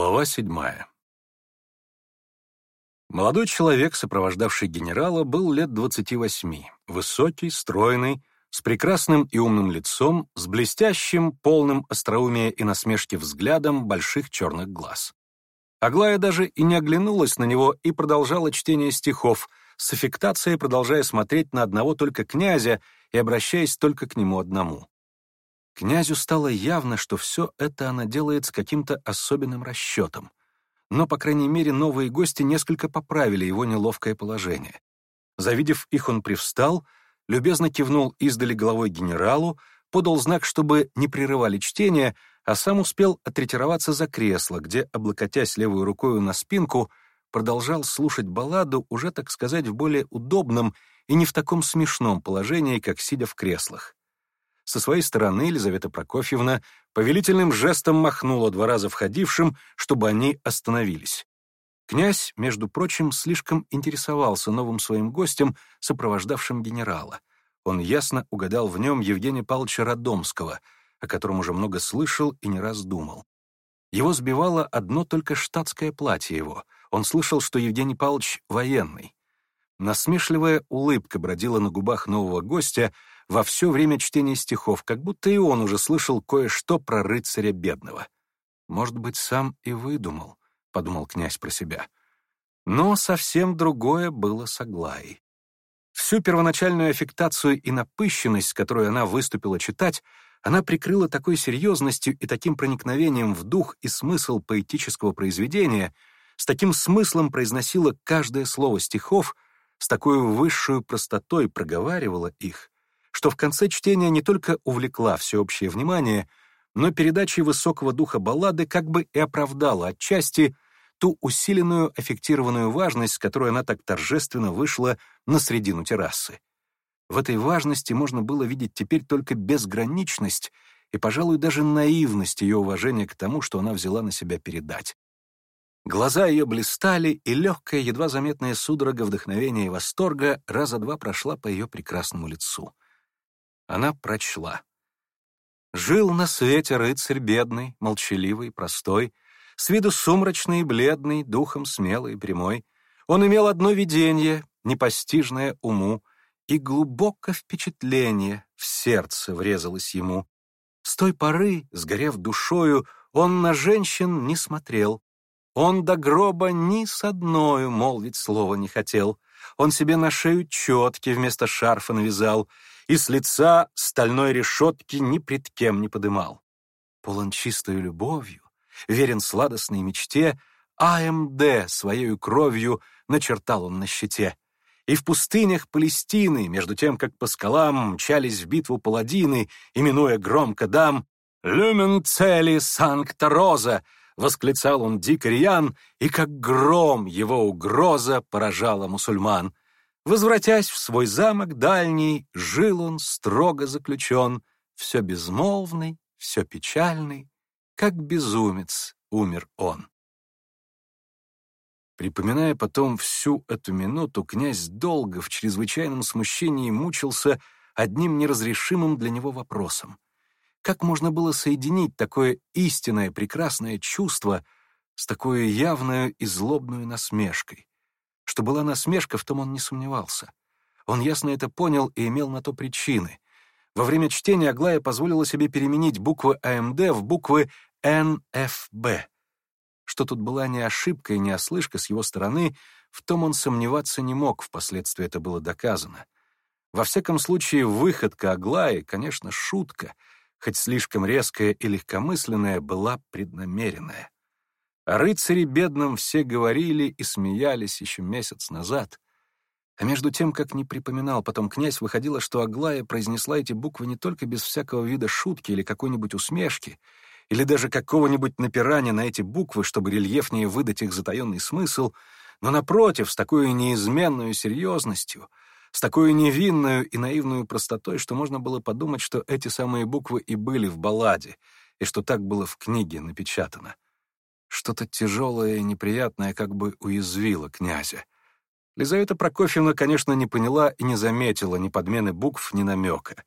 Глава седьмая. Молодой человек, сопровождавший генерала, был лет 28, высокий, стройный, с прекрасным и умным лицом, с блестящим, полным остроумия и насмешки взглядом больших черных глаз. Аглая даже и не оглянулась на него и продолжала чтение стихов, с аффектацией продолжая смотреть на одного только князя и обращаясь только к нему одному. Князю стало явно, что все это она делает с каким-то особенным расчетом. Но, по крайней мере, новые гости несколько поправили его неловкое положение. Завидев их, он привстал, любезно кивнул издали головой генералу, подал знак, чтобы не прерывали чтение, а сам успел отретироваться за кресло, где, облокотясь левую рукою на спинку, продолжал слушать балладу уже, так сказать, в более удобном и не в таком смешном положении, как сидя в креслах. Со своей стороны Елизавета Прокофьевна повелительным жестом махнула два раза входившим, чтобы они остановились. Князь, между прочим, слишком интересовался новым своим гостем, сопровождавшим генерала. Он ясно угадал в нем Евгения Павловича Родомского, о котором уже много слышал и не раз думал. Его сбивало одно только штатское платье его. Он слышал, что Евгений Павлович военный. Насмешливая улыбка бродила на губах нового гостя во все время чтения стихов, как будто и он уже слышал кое-что про рыцаря бедного. «Может быть, сам и выдумал», — подумал князь про себя. Но совсем другое было с Аглаей. Всю первоначальную аффектацию и напыщенность, с которой она выступила читать, она прикрыла такой серьезностью и таким проникновением в дух и смысл поэтического произведения, с таким смыслом произносила каждое слово стихов — с такой высшую простотой проговаривала их, что в конце чтения не только увлекла всеобщее внимание, но передачей высокого духа баллады как бы и оправдала отчасти ту усиленную аффектированную важность, с которой она так торжественно вышла на середину террасы. В этой важности можно было видеть теперь только безграничность и, пожалуй, даже наивность ее уважения к тому, что она взяла на себя передать. Глаза ее блистали, и легкая, едва заметная судорога вдохновения и восторга раза два прошла по ее прекрасному лицу. Она прочла. «Жил на свете рыцарь бедный, молчаливый, простой, с виду сумрачный и бледный, духом смелый и прямой. Он имел одно видение, непостижное уму, и глубоко впечатление в сердце врезалось ему. С той поры, сгорев душою, он на женщин не смотрел, он до гроба ни с одной молвить слова не хотел. Он себе на шею четки вместо шарфа навязал и с лица стальной решетки ни пред кем не подымал. Полон чистою любовью, верен сладостной мечте, АМД своею кровью начертал он на щите. И в пустынях Палестины, между тем, как по скалам мчались в битву паладины, именуя громко дам «Люмен цели Санкта-Роза», восклицал он дикариан, и как гром его угроза поражала мусульман. Возвратясь в свой замок дальний, жил он строго заключен, все безмолвный, все печальный, как безумец умер он. Припоминая потом всю эту минуту, князь долго в чрезвычайном смущении мучился одним неразрешимым для него вопросом — как можно было соединить такое истинное прекрасное чувство с такой явной и злобной насмешкой? Что была насмешка, в том он не сомневался. Он ясно это понял и имел на то причины. Во время чтения Аглая позволила себе переменить буквы АМД в буквы НФБ. Что тут была не ошибка и не ослышка с его стороны, в том он сомневаться не мог, впоследствии это было доказано. Во всяком случае, выходка Аглаи, конечно, шутка — хоть слишком резкая и легкомысленная, была преднамеренная. О рыцаре бедном все говорили и смеялись еще месяц назад. А между тем, как не припоминал потом князь, выходило, что Аглая произнесла эти буквы не только без всякого вида шутки или какой-нибудь усмешки, или даже какого-нибудь напирания на эти буквы, чтобы рельефнее выдать их затаенный смысл, но, напротив, с такой неизменной серьезностью — с такой невинной и наивной простотой, что можно было подумать, что эти самые буквы и были в балладе, и что так было в книге напечатано. Что-то тяжелое и неприятное как бы уязвило князя. Лизавета Прокофьевна, конечно, не поняла и не заметила ни подмены букв, ни намека.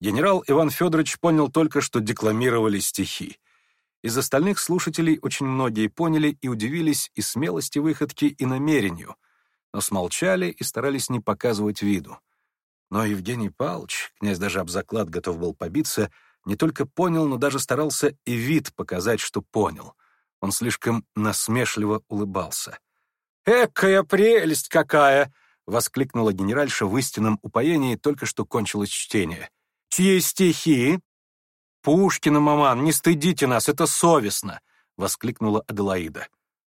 Генерал Иван Федорович понял только, что декламировали стихи. Из остальных слушателей очень многие поняли и удивились и смелости выходки, и намерению — но смолчали и старались не показывать виду. Но Евгений Павлович, князь даже об заклад готов был побиться, не только понял, но даже старался и вид показать, что понял. Он слишком насмешливо улыбался. «Экая прелесть какая!» — воскликнула генеральша в истинном упоении, только что кончилось чтение. «Чьи стихи?» «Пушкина, маман, не стыдите нас, это совестно!» — воскликнула Аделаида.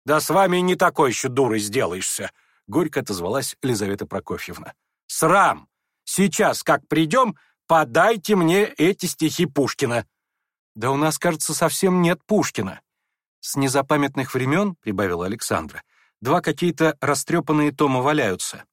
«Да с вами не такой еще дурой сделаешься!» горько отозвалась Елизавета Прокофьевна. «Срам! Сейчас, как придем, подайте мне эти стихи Пушкина!» «Да у нас, кажется, совсем нет Пушкина!» «С незапамятных времен», — прибавила Александра, «два какие-то растрепанные тома валяются».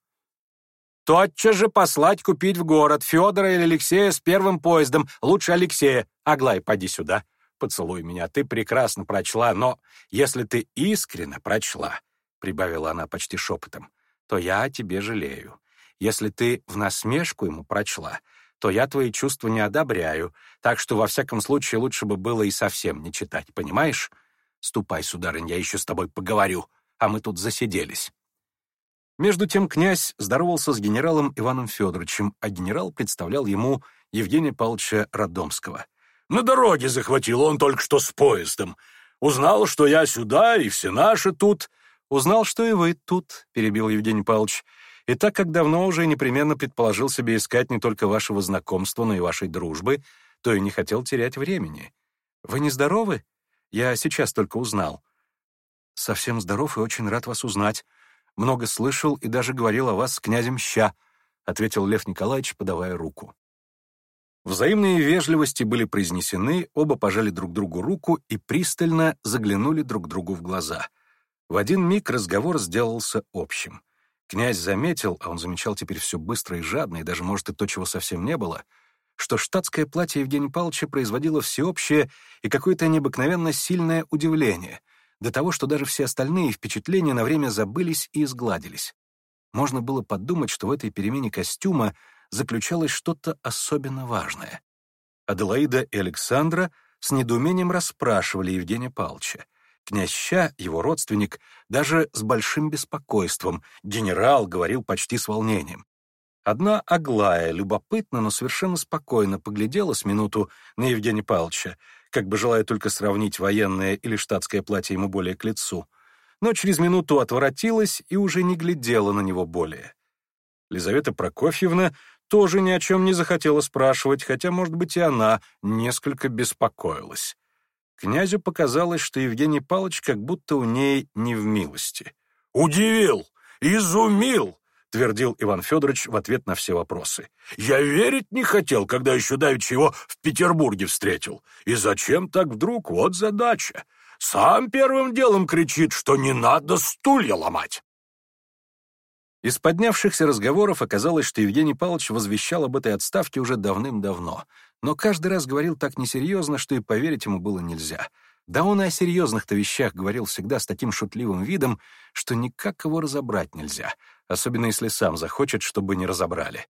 «Тотчас же послать купить в город Федора или Алексея с первым поездом. Лучше Алексея. Аглай, поди сюда. Поцелуй меня. Ты прекрасно прочла, но если ты искренне прочла, прибавила она почти шепотом, то я о тебе жалею. Если ты в насмешку ему прочла, то я твои чувства не одобряю, так что во всяком случае лучше бы было и совсем не читать, понимаешь? Ступай, сударынь, я еще с тобой поговорю, а мы тут засиделись». Между тем князь здоровался с генералом Иваном Федоровичем, а генерал представлял ему Евгения Павловича Родомского. «На дороге захватил он только что с поездом. Узнал, что я сюда, и все наши тут. «Узнал, что и вы тут», — перебил Евгений Павлович, «и так как давно уже непременно предположил себе искать не только вашего знакомства, но и вашей дружбы, то и не хотел терять времени. Вы не здоровы? Я сейчас только узнал». «Совсем здоров и очень рад вас узнать. Много слышал и даже говорил о вас с князем Ща», — ответил Лев Николаевич, подавая руку. Взаимные вежливости были произнесены, оба пожали друг другу руку и пристально заглянули друг другу в глаза — в один миг разговор сделался общим. Князь заметил, а он замечал теперь все быстро и жадно, и даже, может, и то, чего совсем не было, что штатское платье Евгения Павловича производило всеобщее и какое-то необыкновенно сильное удивление, до того, что даже все остальные впечатления на время забылись и изгладились. Можно было подумать, что в этой перемене костюма заключалось что-то особенно важное. Аделаида и Александра с недоумением расспрашивали Евгения Павловича. Князь Ща, его родственник, даже с большим беспокойством, генерал говорил почти с волнением. Одна Аглая любопытно, но совершенно спокойно поглядела с минуту на Евгения Павловича, как бы желая только сравнить военное или штатское платье ему более к лицу, но через минуту отворотилась и уже не глядела на него более. Лизавета Прокофьевна тоже ни о чем не захотела спрашивать, хотя, может быть, и она несколько беспокоилась. Князю показалось, что Евгений Павлович как будто у ней не в милости. «Удивил! Изумил!» — твердил Иван Федорович в ответ на все вопросы. «Я верить не хотел, когда еще давеча его в Петербурге встретил. И зачем так вдруг? Вот задача. Сам первым делом кричит, что не надо стулья ломать. Из поднявшихся разговоров оказалось, что Евгений Павлович возвещал об этой отставке уже давным-давно, но каждый раз говорил так несерьезно, что и поверить ему было нельзя. Да он и о серьезных-то вещах говорил всегда с таким шутливым видом, что никак его разобрать нельзя, особенно если сам захочет, чтобы не разобрали.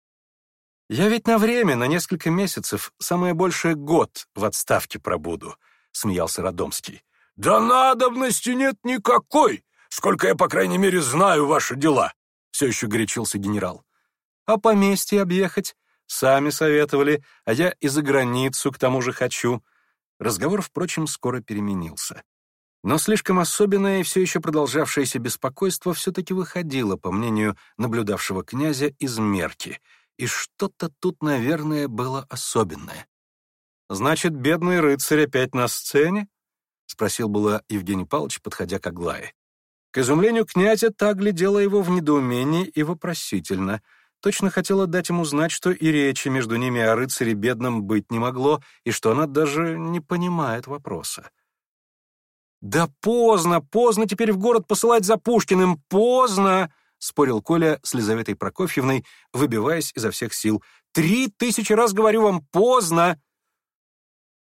«Я ведь на время, на несколько месяцев, самое большее год в отставке пробуду», — смеялся Родомский. «Да надобности нет никакой, сколько я, по крайней мере, знаю ваши дела», все еще горячился генерал. «А поместье объехать? Сами советовали, а я и за границу к тому же хочу». Разговор, впрочем, скоро переменился. Но слишком особенное и все еще продолжавшееся беспокойство все-таки выходило, по мнению наблюдавшего князя, из мерки. И что-то тут, наверное, было особенное. «Значит, бедный рыцарь опять на сцене?» — спросил было Евгений Павлович, подходя к Аглае. К изумлению князя та глядела его в недоумении и вопросительно. Точно хотела дать ему знать, что и речи между ними о рыцаре бедном быть не могло, и что она даже не понимает вопроса. «Да поздно, поздно теперь в город посылать за Пушкиным, поздно!» — спорил Коля с Лизаветой Прокофьевной, выбиваясь изо всех сил. «Три тысячи раз говорю вам, поздно!»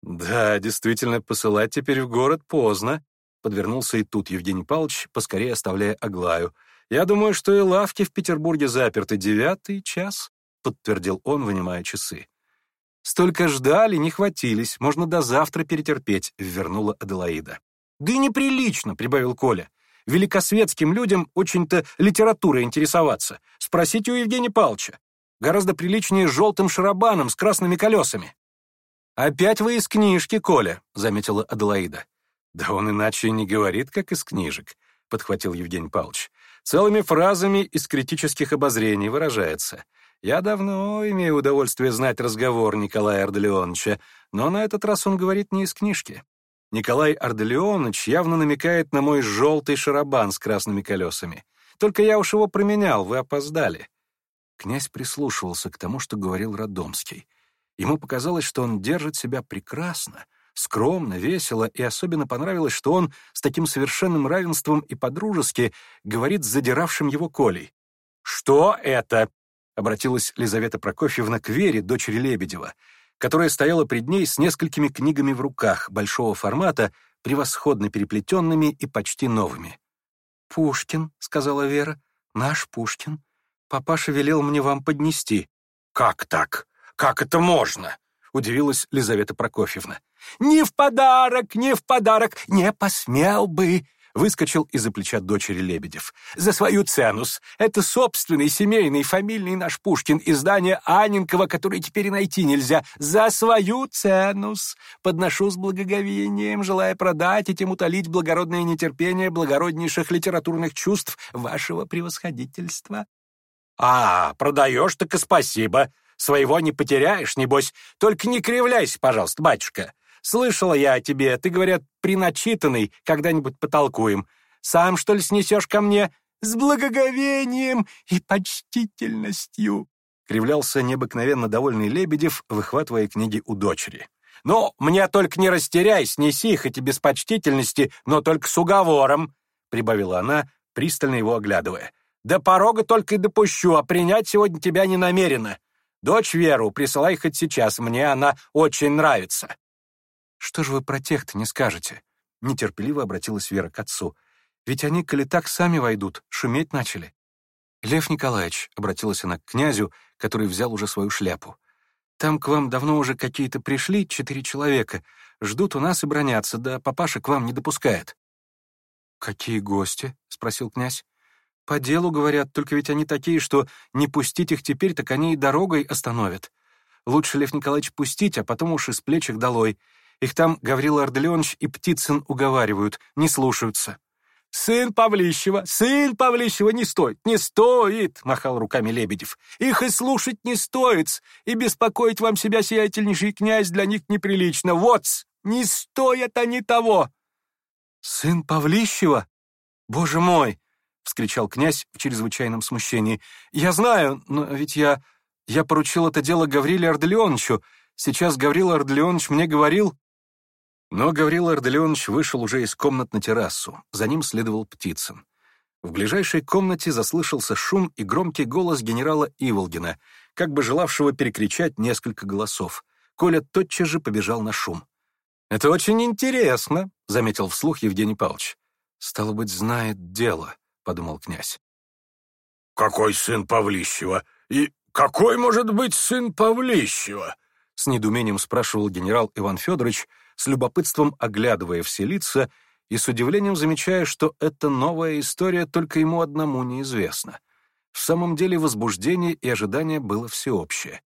«Да, действительно, посылать теперь в город поздно», Подвернулся и тут Евгений Павлович, поскорее оставляя Аглаю. «Я думаю, что и лавки в Петербурге заперты. Девятый час», — подтвердил он, вынимая часы. «Столько ждали, не хватились. Можно до завтра перетерпеть», — ввернула Аделаида. «Да и неприлично», — прибавил Коля. «Великосветским людям очень-то литературой интересоваться. Спросите у Евгения Павловича. Гораздо приличнее желтым шарабаном с красными колесами». «Опять вы из книжки, Коля», — заметила Аделаида. «Да он иначе и не говорит, как из книжек», — подхватил Евгений Павлович. «Целыми фразами из критических обозрений выражается. Я давно имею удовольствие знать разговор Николая Арделеоновича, но на этот раз он говорит не из книжки. Николай Арделеонович явно намекает на мой желтый шарабан с красными колесами. Только я уж его променял, вы опоздали». Князь прислушивался к тому, что говорил Родомский. Ему показалось, что он держит себя прекрасно — скромно, весело, и особенно понравилось, что он с таким совершенным равенством и подружески говорит с задиравшим его Колей. «Что это?» — обратилась Лизавета Прокофьевна к Вере, дочери Лебедева, которая стояла пред ней с несколькими книгами в руках, большого формата, превосходно переплетенными и почти новыми. «Пушкин», — сказала Вера, — «наш Пушкин. Папаша велел мне вам поднести». «Как так? Как это можно?» удивилась Лизавета Прокофьевна. «Не в подарок, не в подарок, не посмел бы!» Выскочил из-за плеча дочери Лебедев. «За свою ценус! Это собственный, семейный, фамильный наш Пушкин, издание Анинкова, которое теперь найти нельзя. За свою ценус! Подношу с благоговением, желая продать и тем утолить благородное нетерпение благороднейших литературных чувств вашего превосходительства». «А, продаешь, так и спасибо!» Своего не потеряешь, небось. Только не кривляйся, пожалуйста, батюшка. Слышала я о тебе. Ты, говорят, приначитанный. Когда-нибудь потолкуем. Сам, что ли, снесешь ко мне? С благоговением и почтительностью!» Кривлялся необыкновенно довольный Лебедев, выхватывая книги у дочери. «Ну, мне только не растеряй, снеси, их эти безпочтительности, но только с уговором!» Прибавила она, пристально его оглядывая. «До порога только и допущу, а принять сегодня тебя не намерена. Дочь Веру, присылай хоть сейчас, мне она очень нравится». «Что же вы про тех-то не скажете?» Нетерпеливо обратилась Вера к отцу. «Ведь они, коли так, сами войдут, шуметь начали». «Лев Николаевич», — обратилась она к князю, который взял уже свою шляпу. «Там к вам давно уже какие-то пришли, четыре человека. Ждут у нас и бронятся, да папаша к вам не допускает». «Какие гости?» — спросил князь. По делу, говорят, только ведь они такие, что не пустить их теперь, так они и дорогой остановят. Лучше, Лев Николаевич, пустить, а потом уж из плечек долой. Их там Гаврила Арделеонович и Птицын уговаривают, не слушаются. «Сын Павлищева! Сын Павлищева не стоит! Не стоит!» — махал руками Лебедев. «Их и слушать не стоит, и беспокоить вам себя, сиятельнейший князь, для них неприлично. вот! Не стоят они того!» «Сын Павлищева? Боже мой!» вскричал князь в чрезвычайном смущении. «Я знаю, но ведь я... я поручил это дело Гавриле Арделеоновичу. Сейчас Гаврил Арделеонович мне говорил...» Но Гаврил Арделеонович вышел уже из комнат на террасу. За ним следовал Птицын. В ближайшей комнате заслышался шум и громкий голос генерала Иволгина, как бы желавшего перекричать несколько голосов. Коля тотчас же побежал на шум. «Это очень интересно», — заметил вслух Евгений Павлович. «Стало быть, знает дело», подумал князь. «Какой сын Павлищева? И какой может быть сын Павлищева?» С недумением спрашивал генерал Иван Федорович, с любопытством оглядывая все лица и с удивлением замечая, что эта новая история только ему одному неизвестна. В самом деле возбуждение и ожидание было всеобщее.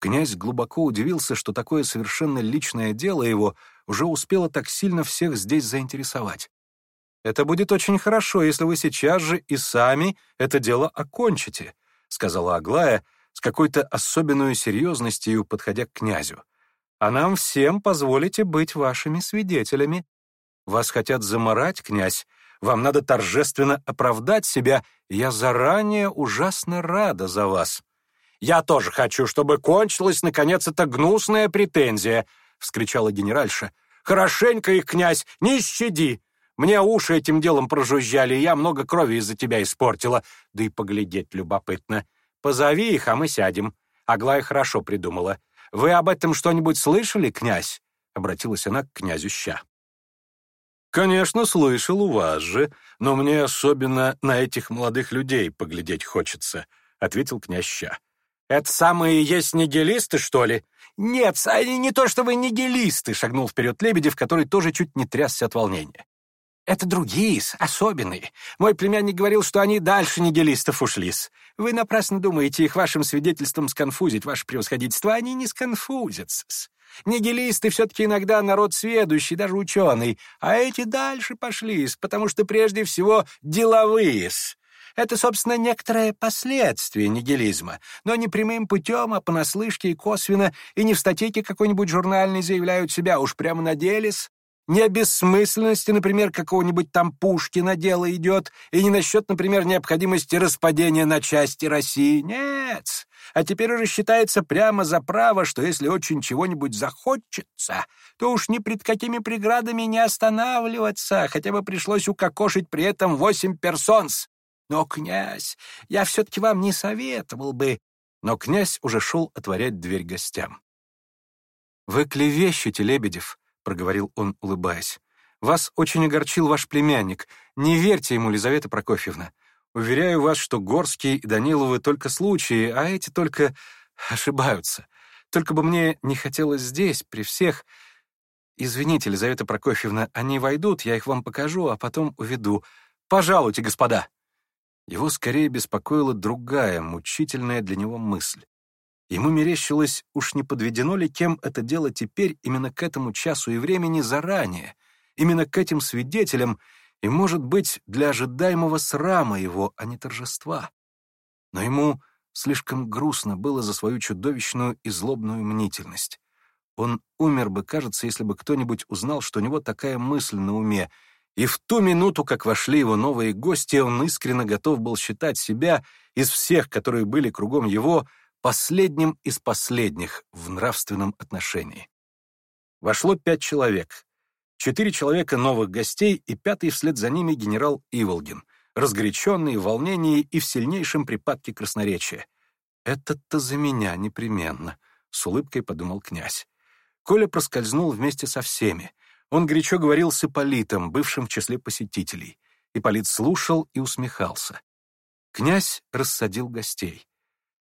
Князь глубоко удивился, что такое совершенно личное дело его уже успело так сильно всех здесь заинтересовать. «Это будет очень хорошо, если вы сейчас же и сами это дело окончите», сказала Аглая с какой-то особенной серьезностью, подходя к князю. «А нам всем позволите быть вашими свидетелями. Вас хотят заморать, князь, вам надо торжественно оправдать себя. Я заранее ужасно рада за вас». «Я тоже хочу, чтобы кончилась, наконец, эта гнусная претензия!» — вскричала генеральша. «Хорошенько их, князь, не щади! Мне уши этим делом прожужжали, и я много крови из-за тебя испортила. Да и поглядеть любопытно. Позови их, а мы сядем. Аглая хорошо придумала. Вы об этом что-нибудь слышали, князь?» Обратилась она к князю Ща. «Конечно, слышал у вас же, но мне особенно на этих молодых людей поглядеть хочется», — ответил князь Ща. «Это самые есть нигилисты, что ли?» «Нет, они не то что вы нигилисты», — шагнул вперед Лебедев, который тоже чуть не трясся от волнения. Это другие, особенные. Мой племянник говорил, что они дальше нигилистов ушлис. Вы напрасно думаете их вашим свидетельством сконфузить, ваше превосходительство. Они не сконфузятся. Нигилисты все-таки иногда народ сведущий, даже ученый, а эти дальше пошли, потому что прежде всего деловые. Это, собственно, некоторое последствие нигилизма, но не прямым путем, а понаслышке и косвенно, и не в статейке какой-нибудь журнальной заявляют себя, а уж прямо на деле не о бессмысленности, например, какого-нибудь там Пушкина дело идет, и не насчет, например, необходимости распадения на части России. Нет. А теперь уже считается прямо за право, что если очень чего-нибудь захочется, то уж ни пред какими преградами не останавливаться, хотя бы пришлось укокошить при этом восемь персонс. Но, князь, я все-таки вам не советовал бы. Но князь уже шел отворять дверь гостям. «Вы клевещете, Лебедев», — проговорил он, улыбаясь. «Вас очень огорчил ваш племянник. Не верьте ему, Лизавета Прокофьевна. Уверяю вас, что Горский и Даниловы только случаи, а эти только ошибаются. Только бы мне не хотелось здесь, при всех... Извините, Лизавета Прокофьевна, они войдут, я их вам покажу, а потом уведу. Пожалуйте, господа!» Его скорее беспокоила другая, мучительная для него мысль. Ему мерещилось, уж не подведено ли кем это дело теперь именно к этому часу и времени заранее, именно к этим свидетелям и, может быть, для ожидаемого срама его, а не торжества. Но ему слишком грустно было за свою чудовищную и злобную мнительность. Он умер бы, кажется, если бы кто-нибудь узнал, что у него такая мысль на уме, и в ту минуту, как вошли его новые гости, он искренне готов был считать себя из всех, которые были кругом его, последним из последних в нравственном отношении. Вошло пять человек. Четыре человека новых гостей и пятый вслед за ними генерал Иволгин, разгоряченный в волнении и в сильнейшем припадке красноречия. «Этот-то за меня непременно», — с улыбкой подумал князь. Коля проскользнул вместе со всеми. Он горячо говорил с Ипполитом, бывшим в числе посетителей. Ипполит слушал и усмехался. Князь рассадил гостей.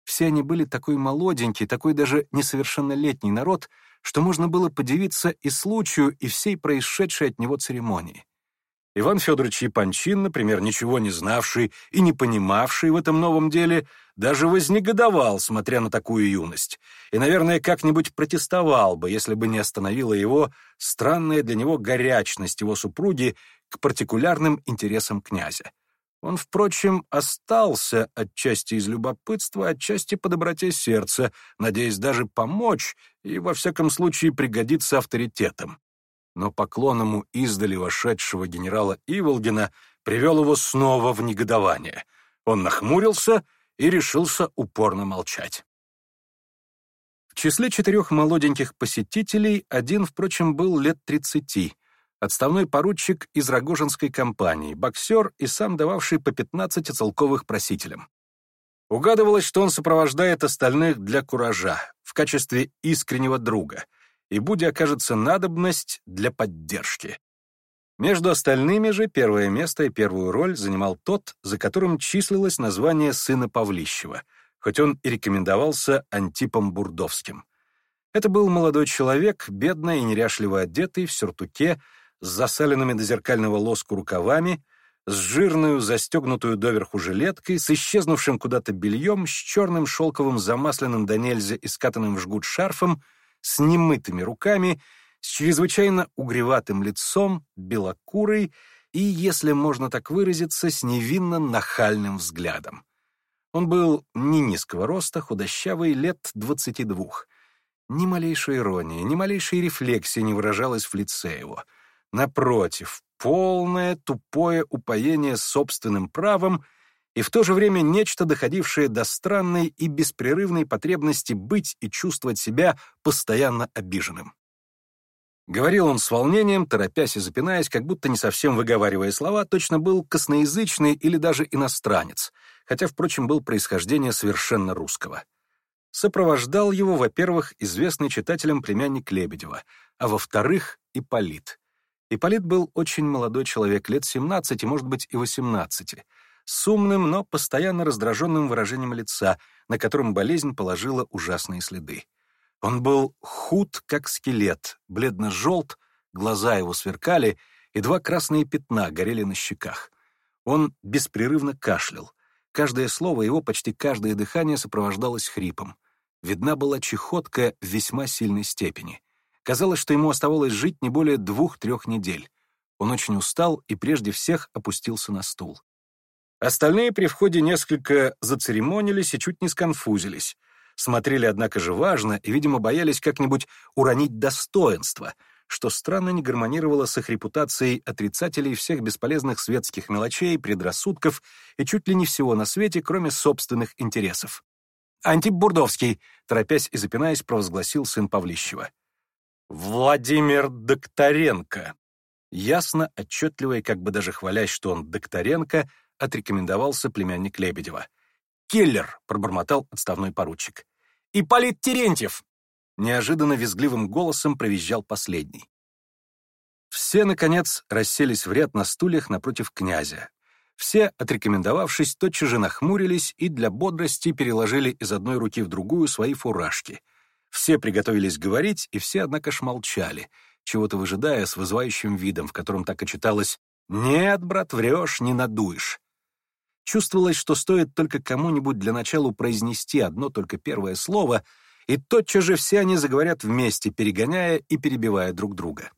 Все они были такой молоденький, такой даже несовершеннолетний народ, что можно было подивиться и случаю, и всей происшедшей от него церемонии. Иван Федорович Япончин, например, ничего не знавший и не понимавший в этом новом деле, даже вознегодовал, смотря на такую юность, и, наверное, как-нибудь протестовал бы, если бы не остановила его странная для него горячность его супруги к партикулярным интересам князя. Он, впрочем, остался отчасти из любопытства, отчасти по доброте сердца, надеясь даже помочь и, во всяком случае, пригодиться авторитетом. Но поклон ему издали вошедшего генерала Иволгина привел его снова в негодование. Он нахмурился и решился упорно молчать. В числе четырех молоденьких посетителей один, впрочем, был лет тридцати — отставной поручик из Рогожинской компании, боксер и сам дававший по 15 целковых просителям. Угадывалось, что он сопровождает остальных для куража, в качестве искреннего друга, и Буде окажется надобность для поддержки. Между остальными же первое место и первую роль занимал тот, за которым числилось название сына Павлищева, хоть он и рекомендовался Антипом Бурдовским. Это был молодой человек, бедно и неряшливо одетый, в сюртуке, с засаленными до зеркального лоску рукавами, с жирную, застегнутую доверху жилеткой, с исчезнувшим куда-то бельем, с черным шелковым замасленным до нельзя и скатанным в жгут шарфом, с немытыми руками, с чрезвычайно угреватым лицом, белокурой и, если можно так выразиться, с невинно нахальным взглядом. Он был не низкого роста, худощавый, лет 22. Ни малейшей иронии, ни малейшей рефлексии не выражалось в лице его — Напротив, полное тупое упоение собственным правом и в то же время нечто, доходившее до странной и беспрерывной потребности быть и чувствовать себя постоянно обиженным. Говорил он с волнением, торопясь и запинаясь, как будто не совсем выговаривая слова, точно был косноязычный или даже иностранец, хотя, впрочем, был происхождение совершенно русского. Сопровождал его, во-первых, известный читателям племянник Лебедева, а во-вторых, Ипполит. Иполит был очень молодой человек, лет 17, может быть, и 18, с умным, но постоянно раздраженным выражением лица, на котором болезнь положила ужасные следы. Он был худ, как скелет, бледно-желт, глаза его сверкали, и два красные пятна горели на щеках. Он беспрерывно кашлял. Каждое слово его, почти каждое дыхание сопровождалось хрипом. Видна была чехотка в весьма сильной степени. Казалось, что ему оставалось жить не более двух-трех недель. Он очень устал и прежде всех опустился на стул. Остальные при входе несколько зацеремонились и чуть не сконфузились. Смотрели, однако же, важно и, видимо, боялись как-нибудь уронить достоинство, что странно не гармонировало с их репутацией отрицателей всех бесполезных светских мелочей, предрассудков и чуть ли не всего на свете, кроме собственных интересов. «Антип Бурдовский», торопясь и запинаясь, провозгласил сын Павлищева. Владимир Докторенко. Ясно, отчетливо и как бы даже хвалясь, что он Докторенко, отрекомендовался племянник Лебедева. «Киллер!» — пробормотал отставной поручик. «Ипполит Терентьев!» — неожиданно визгливым голосом провизжал последний. Все, наконец, расселись в ряд на стульях напротив князя. Все, отрекомендовавшись, тотчас же нахмурились и для бодрости переложили из одной руки в другую свои фуражки — все приготовились говорить, и все, однако, ж молчали, чего-то выжидая с вызывающим видом, в котором так и читалось «Нет, брат, врешь, не надуешь». Чувствовалось, что стоит только кому-нибудь для начала произнести одно только первое слово, и тотчас же все они заговорят вместе, перегоняя и перебивая друг друга.